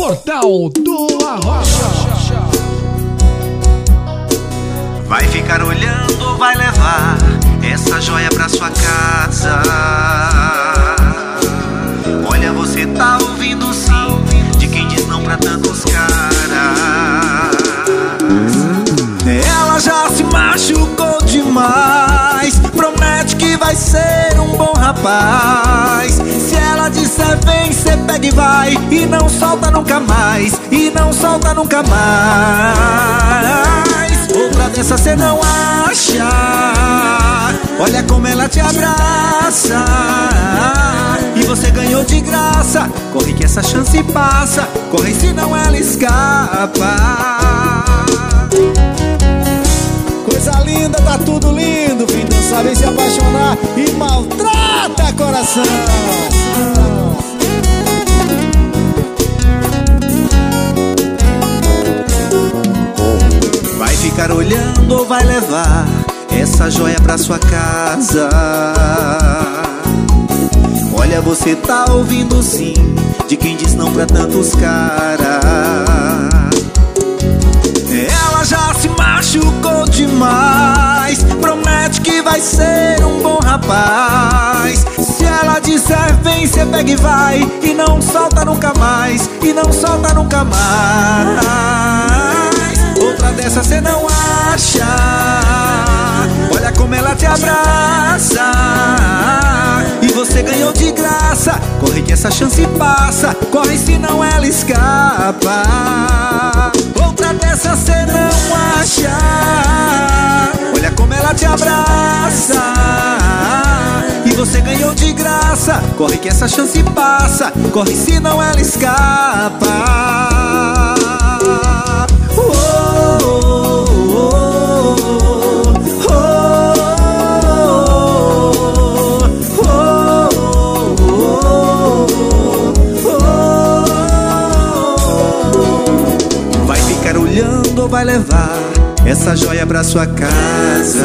Portal do Arrocha. Vai ficar olhando vai levar essa joia pra sua casa? Olha, você tá ouvindo sim de quem diz não pra tantos caras. Ela já se machucou demais. Promete que vai ser um bom rapaz. Se e vai. E não solta nunca mais. E não solta nunca mais. Outra dessa cê não acha. Olha como ela te abraça. E você ganhou de graça. Corre que essa chance passa. Corre senão ela escapa. Coisa linda, tá tudo lindo. Fim não sabem se apaixonar e maltrata coração. Ficar olhando ou vai levar essa joia pra sua casa? Olha, você tá ouvindo sim de quem diz não pra tantos caras. Ela já se machucou demais. Promete que vai ser um bom rapaz. Se ela disser vem, cê pega e vai. E não solta nunca mais. E não solta nunca mais. Você ganhou de graça. Corre que essa chance passa. Corre senão ela escapa. Outra dessa cê não acha. Olha como ela te abraça. E você ganhou de graça. Corre que essa chance passa. Corre senão ela escapa. Vai levar essa joia pra sua casa?